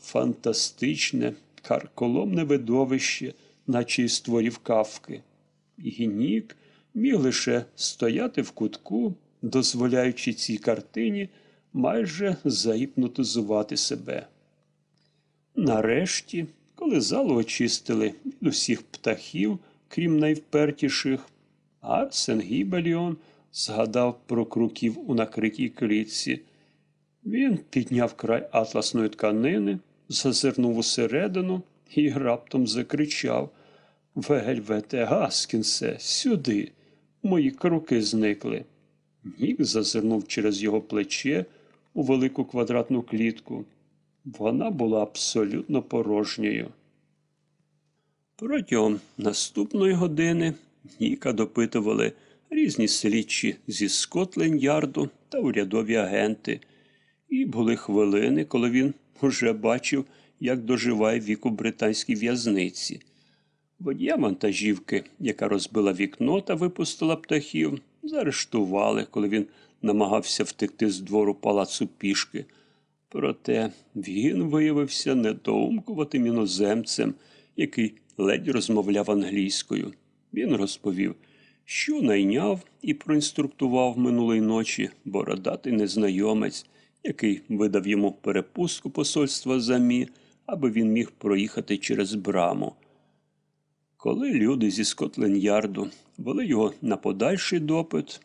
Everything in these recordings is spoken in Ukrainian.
Фантастичне, карколомне видовище, наче із створів кавки. І Нік міг лише стояти в кутку, дозволяючи цій картині майже загіпнотизувати себе. Нарешті, коли залу очистили від усіх птахів, крім найвпертіших, Арсен Гібеліон згадав про круків у накритій клітці. Він підняв край атласної тканини, зазирнув усередину і раптом закричав Вельвете, Гаскінсе, сюди. Мої круки зникли. Нік зазирнув через його плече у велику квадратну клітку. Вона була абсолютно порожньою. Протягом наступної години Ніка допитували різні слідчі зі Скотленд-Ярду та урядові агенти. І були хвилини, коли він уже бачив, як доживає вік у британській в'язниці. Водія вантажівки, яка розбила вікно та випустила птахів, заарештували, коли він намагався втекти з двору палацу пішки. Проте він виявився недоумкуватим іноземцем, який ледь розмовляв англійською. Він розповів, що найняв і проінструктував минулої ночі бородатий незнайомець, який видав йому перепустку посольства замі, аби він міг проїхати через браму. Коли люди зі Скотленд-Ярду вели його на подальший допит,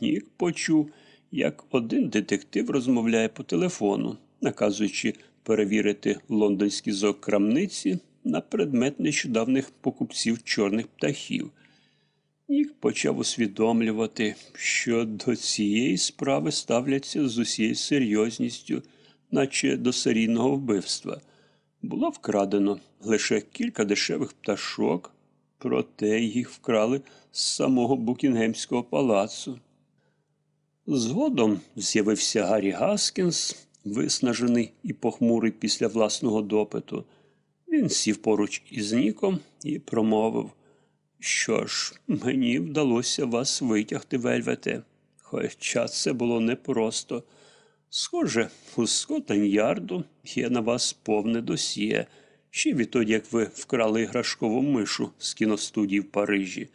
Нік почув, як один детектив розмовляє по телефону, наказуючи перевірити лондонські зокрамниці на предмет нещодавних покупців чорних птахів. Нік почав усвідомлювати, що до цієї справи ставляться з усією серйозністю, наче до серійного вбивства. Було вкрадено лише кілька дешевих пташок, проте їх вкрали з самого Букінгемського палацу. Згодом з'явився Гаррі Гаскінс, виснажений і похмурий після власного допиту. Він сів поруч із Ніком і промовив, що ж, мені вдалося вас витягти, Вельвете, хоча це було непросто. Схоже, у Скотен-Ярду є на вас повне досьє, ще відтоді, як ви вкрали іграшкову мишу з кіностудії в Парижі.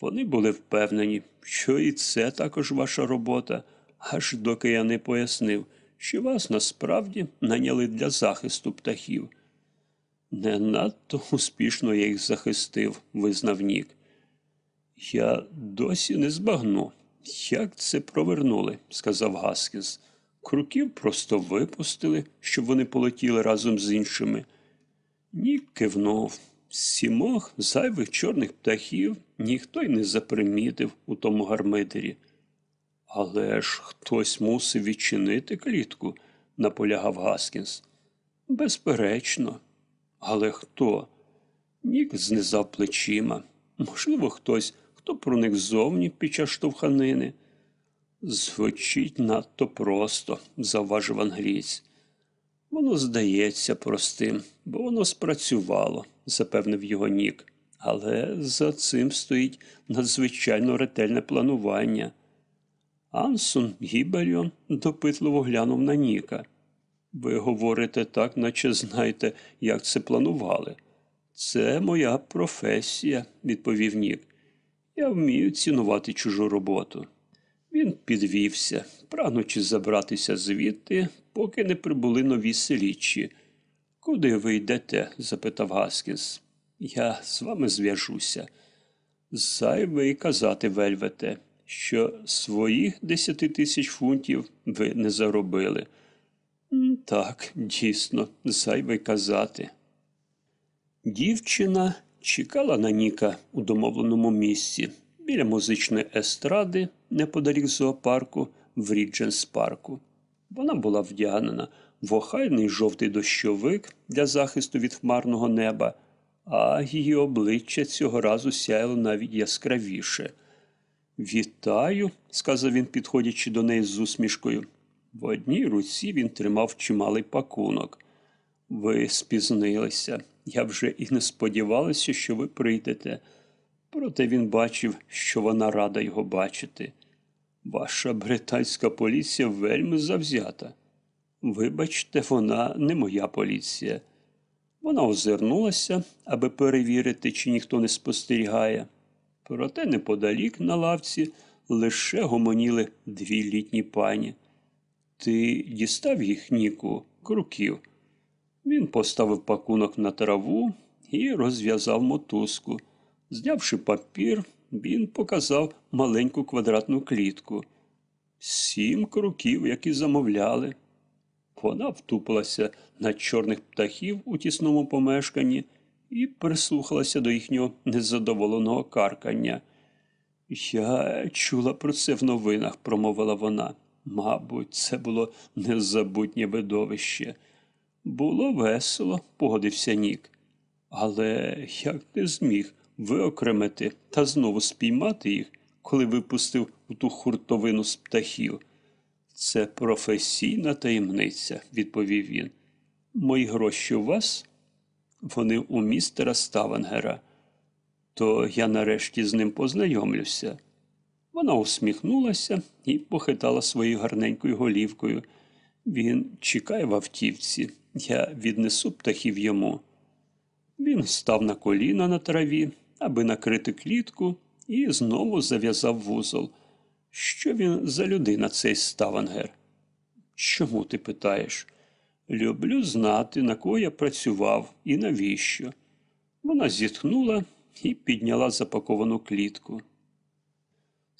Вони були впевнені, що і це також ваша робота, аж доки я не пояснив, що вас насправді наняли для захисту птахів. Не надто успішно я їх захистив, визнав Нік. Я досі не збагну. Як це провернули, сказав Гаскінс. Круків просто випустили, щоб вони полетіли разом з іншими. Нік кивнув. Сімох зайвих чорних птахів ніхто й не запримітив у тому гармидері. Але ж хтось мусив відчинити клітку, наполягав Гаскінс. Безперечно. Але хто? Нік знизав плечима. Можливо, хтось, хто проник ззовні під час штовханини. Звучить надто просто, завважив англієць. Воно здається простим, бо воно спрацювало, запевнив його Нік. Але за цим стоїть надзвичайно ретельне планування. Ансон Гіберіон допитливо глянув на Ніка. Ви говорите так, наче знаєте, як це планували. Це моя професія, відповів Нік. Я вмію цінувати чужу роботу. Він підвівся, прагнучи забратися звідти, поки не прибули нові слідчі. Куди ви йдете? запитав Гаскінс. Я з вами зв'яжуся. Зайве й казати, Вельвете, що своїх десяти тисяч фунтів ви не заробили. Так, дійсно, зайве казати. Дівчина чекала на Ніка у домовленому місці біля музичної естради неподалік зоопарку в Рідженс парку. Вона була вдягнена в охайний жовтий дощовик для захисту від хмарного неба, а її обличчя цього разу сяяло навіть яскравіше. Вітаю, сказав він, підходячи до неї з усмішкою. В одній руці він тримав чималий пакунок. Ви спізнилися. Я вже і не сподівалася, що ви прийдете. Проте він бачив, що вона рада його бачити. Ваша британська поліція вельми завзята. Вибачте, вона не моя поліція. Вона озирнулася, аби перевірити, чи ніхто не спостерігає. Проте неподалік на лавці лише гомоніли дві літні пані. Ти дістав їх, Ніку, круків. Він поставив пакунок на траву і розв'язав мотузку. Знявши папір, він показав маленьку квадратну клітку. Сім круків, які замовляли. Вона втупилася на чорних птахів у тісному помешканні і прислухалася до їхнього незадоволеного каркання. Я чула про це в новинах, промовила вона. Мабуть, це було незабутнє видовище. Було весело, погодився Нік. Але як ти зміг виокремити та знову спіймати їх, коли випустив у ту хуртовину з птахів? Це професійна таємниця, відповів він. Мої гроші у вас? Вони у містера Ставенгера. То я нарешті з ним познайомлюся. Вона усміхнулася і похитала своєю гарненькою голівкою. Він чекає в автівці. Я віднесу птахів йому. Він став на коліна на траві, аби накрити клітку, і знову зав'язав вузол. Що він за людина, цей Ставангер? Чому ти питаєш? Люблю знати, на кого я працював і навіщо. Вона зітхнула і підняла запаковану клітку.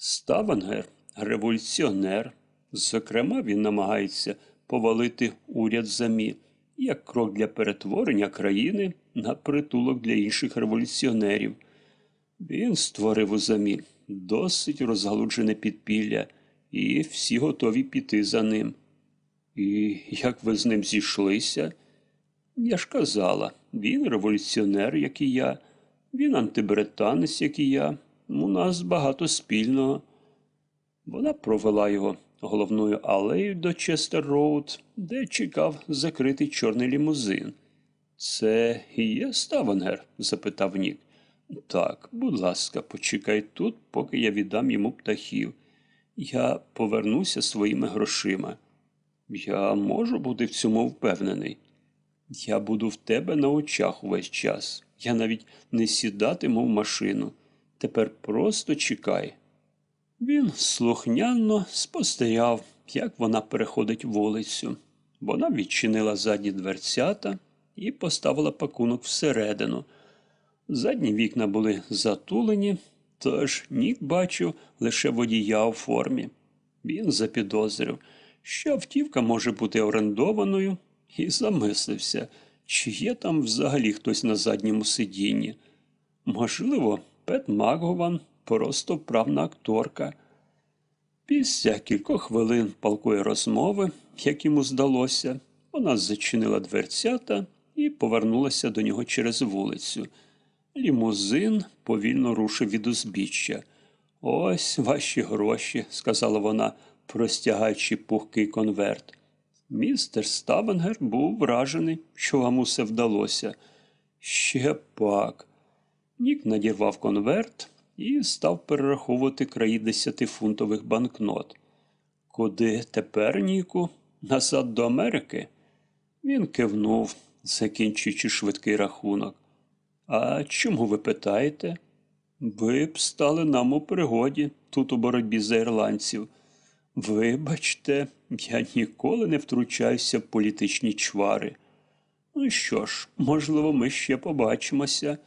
Ставангер революціонер. Зокрема, він намагається повалити уряд замі як крок для перетворення країни на притулок для інших революціонерів. Він створив у замі досить розгалуджене підпілля, і всі готові піти за ним. І як ви з ним зійшлися? Я ж казала, він революціонер, як і я, він антибританець, як і я. У нас багато спільного. Вона провела його головною алеєю до Честер Роуд, де чекав закритий чорний лімузин. Це є Ставангер? запитав Нік. Так, будь ласка, почекай тут, поки я віддам йому птахів. Я повернуся з твоїми грошима. Я можу бути в цьому впевнений. Я буду в тебе на очах увесь час. Я навіть не сідатиму в машину. Тепер просто чекай. Він слухняно спостерігав, як вона переходить вулицю. Вона відчинила задні дверцята і поставила пакунок всередину. Задні вікна були затулені, тож Нік бачив лише водія у формі. Він запідозрив, що автівка може бути орендованою, і замислився, чи є там взагалі хтось на задньому сидінні. Можливо, Пет Макгован просто вправна акторка. Після кількох хвилин палкої розмови, як йому здалося, вона зачинила дверцята і повернулася до нього через вулицю. Лімузин повільно рушив від узбіччя. Ось ваші гроші, сказала вона, простягаючи пухкий конверт. Містер Ставенгер був вражений, що вам усе вдалося. Ще пак. Нік надірвав конверт і став перераховувати краї десятифунтових банкнот. Куди тепер, Ніку? Назад до Америки? Він кивнув, закінчуючи швидкий рахунок. А чому ви питаєте? Ви б стали нам у пригоді тут у боротьбі за ірландців. Вибачте, я ніколи не втручаюся в політичні чвари. Ну що ж, можливо, ми ще побачимося.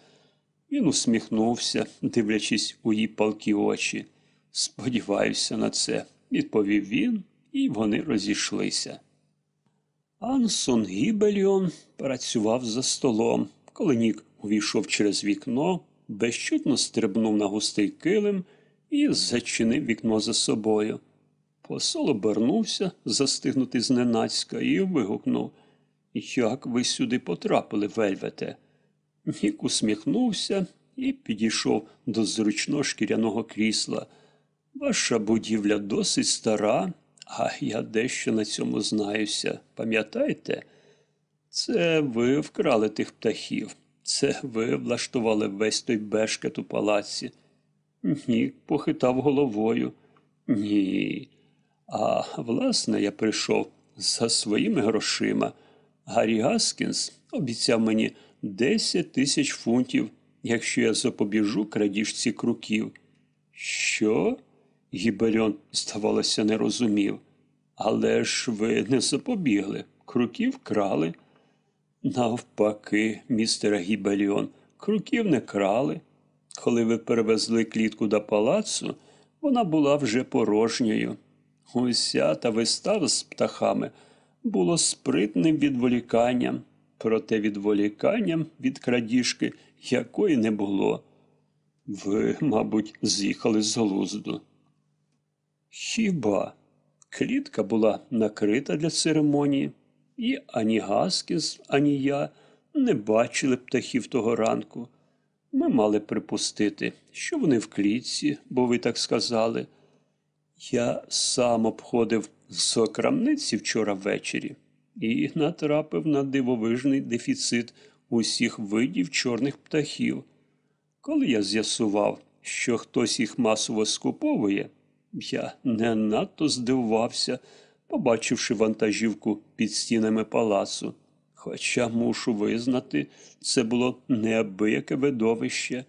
Він усміхнувся, дивлячись у її палкі очі. Сподіваюся на це, відповів він, і вони розійшлися. Ансон Гібельйон працював за столом, коли Нік увійшов через вікно, безчутно стрибнув на густий килим і зачинив вікно за собою. Посол обернувся, застигнутий зненацька, і вигукнув Як ви сюди потрапили, вельвете? Нік усміхнувся і підійшов до зручного шкіряного крісла. Ваша будівля досить стара, а я дещо на цьому знаюся. Пам'ятаєте? Це ви вкрали тих птахів. Це ви влаштували весь той бешкет у палаці. Нік похитав головою. Ні. А власне, я прийшов за своїми грошима. Гаррі Гаскінс обіцяв мені 10 тисяч фунтів, якщо я запобіжу крадіжці круків. Що? Гібельон, здавалося, не розумів. Але ж ви не запобігли, круків крали. Навпаки, містере Гібельон, круків не крали. Коли ви перевезли клітку до палацу, вона була вже порожньою. Уся та вистава з птахами було спритним відволіканням, проте відволіканням від крадіжки якої не було. Ви, мабуть, з'їхали з глузду. Хіба клітка була накрита для церемонії, і ані Гаскінс, ані я не бачили птахів того ранку. Ми мали припустити, що вони в клітці, бо ви так сказали. Я сам обходив з крамниці вчора ввечері і натрапив на дивовижний дефіцит усіх видів чорних птахів. Коли я з'ясував, що хтось їх масово скуповує, я не надто здивувався, побачивши вантажівку під стінами палацу. Хоча мушу визнати, це було неабияке видовище.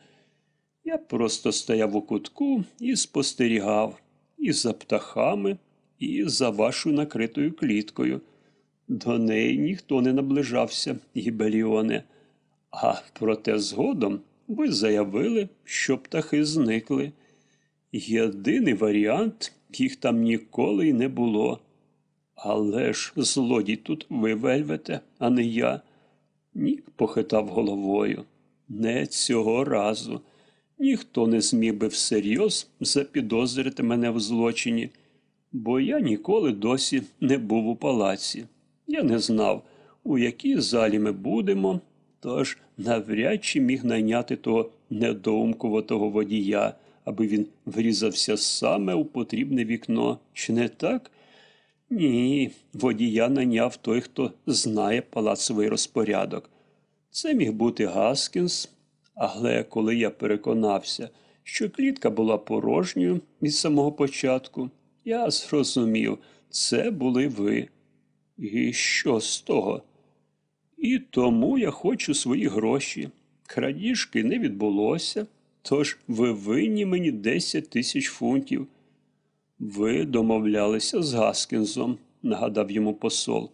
Я просто стояв у кутку і спостерігав і за птахами, і за вашою накритою кліткою. До неї ніхто не наближався, Гібеліоне. А проте згодом ви заявили, що птахи зникли. Єдиний варіант їх там ніколи й не було. Але ж злодій тут ви вельвете, а не я. Нік похитав головою. Не цього разу. Ніхто не зміг би всерйоз запідозрити мене в злочині, бо я ніколи досі не був у палаці. Я не знав, у якій залі ми будемо, тож навряд чи міг найняти того недоумкуватого водія, аби він врізався саме у потрібне вікно. Чи не так? Ні, водія наняв той, хто знає палацовий розпорядок. Це міг бути Гаскінс, але коли я переконався, що клітка була порожньою від самого початку, я зрозумів, це були ви. І що з того? І тому я хочу свої гроші. Крадіжки не відбулося, тож ви винні мені 10 тисяч фунтів. Ви домовлялися з Гаскінзом, нагадав йому посол.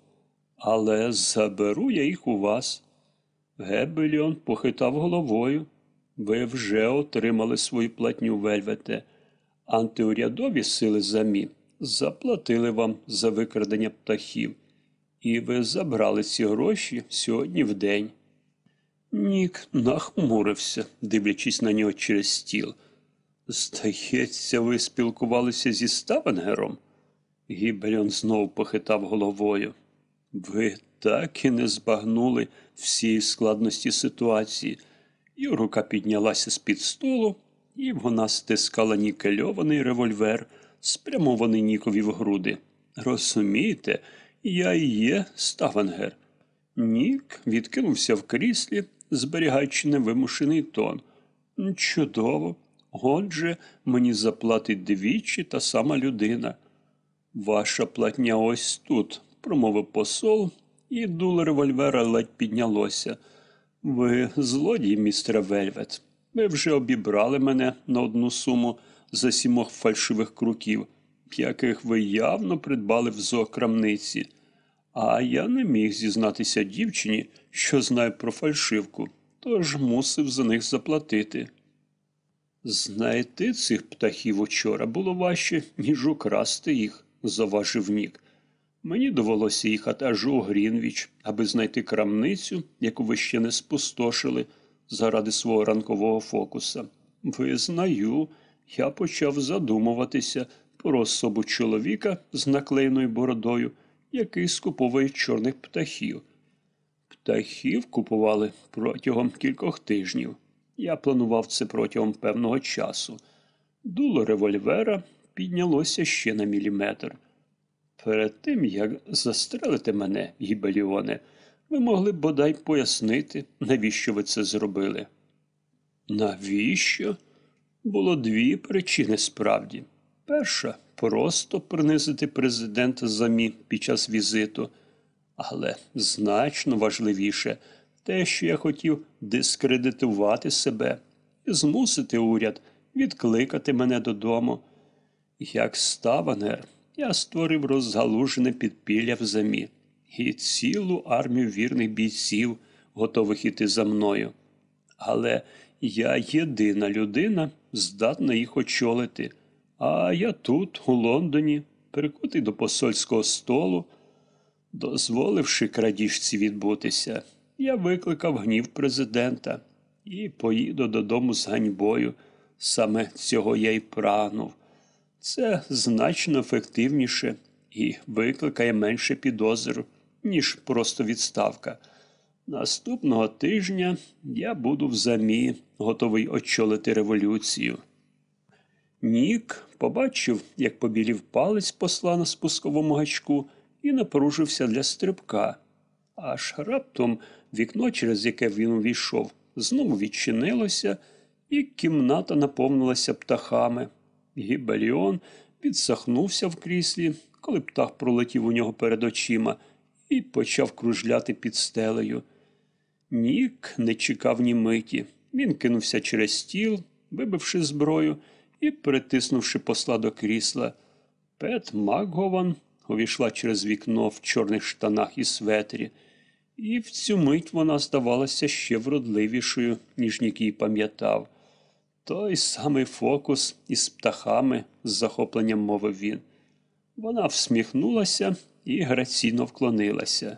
Але заберу я їх у вас. Гебельон похитав головою. Ви вже отримали свою платню вельвете. Антиурядові сили замі заплатили вам за викрадення птахів, і ви забрали ці гроші сьогодні в день. Нік нахмурився, дивлячись на нього через стіл. Здається, ви спілкувалися зі Ставенгером? Гібельон знову похитав головою. Ви так і не збагнули всієї складності ситуації. І рука піднялася з-під столу, і вона стискала нікельований револьвер, спрямований Нікові в груди. Розумієте, я і є Ставенгер. Нік відкинувся в кріслі, зберігаючи невимушений тон. Чудово. Отже, мені заплатить двічі та сама людина. Ваша платня ось тут, промовив посол, і дуло револьвера ледь піднялося. Ви злодій, містер Вельвет. Ви вже обібрали мене на одну суму за сімох фальшивих круків, яких ви явно придбали в зоокрамниці. А я не міг зізнатися дівчині, що знає про фальшивку, тож мусив за них заплатити. Знайти цих птахів учора було важче, ніж украсти їх, заважив Нік. Мені довелося їхати аж у Грінвіч, аби знайти крамницю, яку ви ще не спустошили заради свого ранкового фокуса. Визнаю, я почав задумуватися про особу чоловіка з наклеєною бородою, який скуповує чорних птахів. Птахів купували протягом кількох тижнів. Я планував це протягом певного часу. Дуло револьвера піднялося ще на міліметр. Перед тим, як застрелити мене, Гібеліоне, ви могли б бодай пояснити, навіщо ви це зробили. Навіщо? Було дві причини справді. Перша просто принизити президента замі під час візиту, але значно важливіше те, що я хотів дискредитувати себе і змусити уряд відкликати мене додому. Як ставанер, я створив розгалужене підпілля в замі і цілу армію вірних бійців, готових іти за мною. Але я єдина людина, здатна їх очолити. А я тут, у Лондоні, прикутий до посольського столу, дозволивши крадіжці відбутися, я викликав гнів президента і поїду додому з ганьбою. Саме цього я й прагнув. Це значно ефективніше і викликає менше підозр, ніж просто відставка. Наступного тижня я буду в замі, готовий очолити революцію. Нік побачив, як побілів палець посла на спусковому гачку і напружився для стрибка. Аж раптом вікно, через яке він увійшов, знову відчинилося, і кімната наповнилася птахами. Гібеліон відсахнувся в кріслі, коли птах пролетів у нього перед очима і почав кружляти під стелею. Нік не чекав ні миті. Він кинувся через стіл, вибивши зброю і притиснувши посла до крісла. Пет Макгован увійшла через вікно в чорних штанах і светрі, і в цю мить вона здавалася ще вродливішою, ніж Нік її пам'ятав. Той самий фокус із птахами з захопленням мовив він. Вона всміхнулася і граційно вклонилася.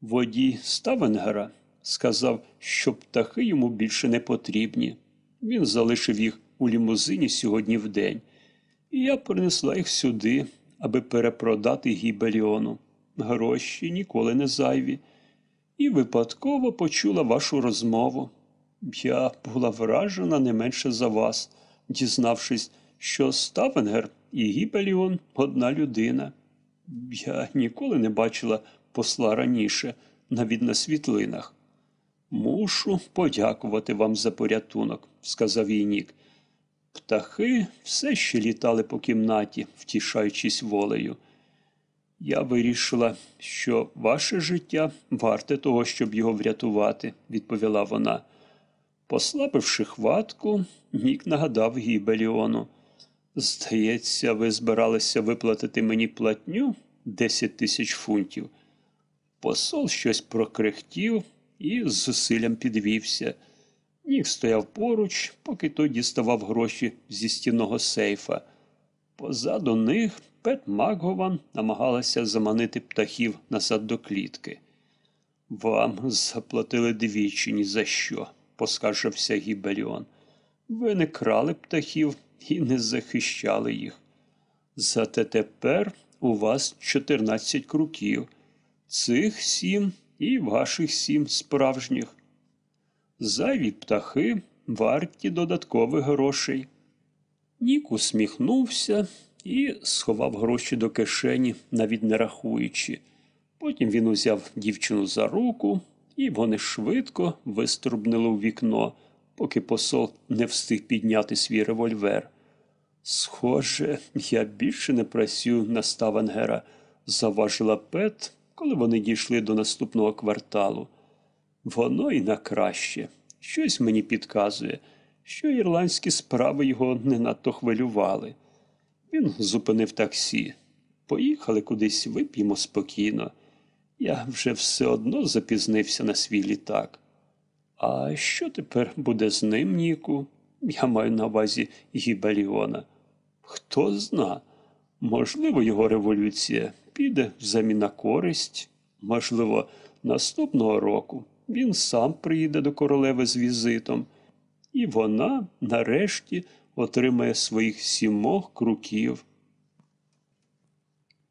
Водій Ставенгера сказав, що птахи йому більше не потрібні. Він залишив їх у лімузині сьогодні в день, і я принесла їх сюди, аби перепродати гібеліону. Гроші ніколи не зайві. І випадково почула вашу розмову. Я була вражена не менше за вас, дізнавшись, що Ставенгер і Гібеліон одна людина. Я ніколи не бачила посла раніше, навіть на світлинах. Мушу подякувати вам за порятунок, сказав їй Нік. Птахи все ще літали по кімнаті, втішаючись волею. Я вирішила, що ваше життя варте того, щоб його врятувати, відповіла вона. Послабивши хватку, Нік нагадав Гібеліону. Здається, ви збиралися виплатити мені платню 10 тисяч фунтів. Посол щось прокрихтів і з зусиллям підвівся. Нік стояв поруч, поки той діставав гроші зі стінного сейфа. Позаду них Пет Макгован намагалася заманити птахів назад до клітки. Вам заплатили двічі ні за що, поскаржився Гібеліон. Ви не крали птахів і не захищали їх. Зате тепер у вас 14 круків, цих сім і ваших сім справжніх. Зайві птахи варті додаткових грошей. Нік усміхнувся і сховав гроші до кишені, навіть не рахуючи. Потім він узяв дівчину за руку, і вони швидко виструбнили у вікно, поки посол не встиг підняти свій револьвер. Схоже, я більше не працюю на Ставенгера, заважила Пет, коли вони дійшли до наступного кварталу. Воно і на краще. Щось мені підказує, що ірландські справи його не надто хвилювали. Він зупинив таксі. Поїхали кудись, вип'ємо спокійно. Я вже все одно запізнився на свій літак. А що тепер буде з ним, Ніку? Я маю на увазі Гібеліона. Хто зна, можливо, його революція піде взамін на користь, можливо, наступного року він сам приїде до королеви з візитом, і вона нарешті отримає своїх сімох круків.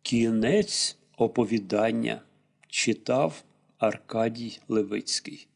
Кінець оповідання читав Аркадій Левицький.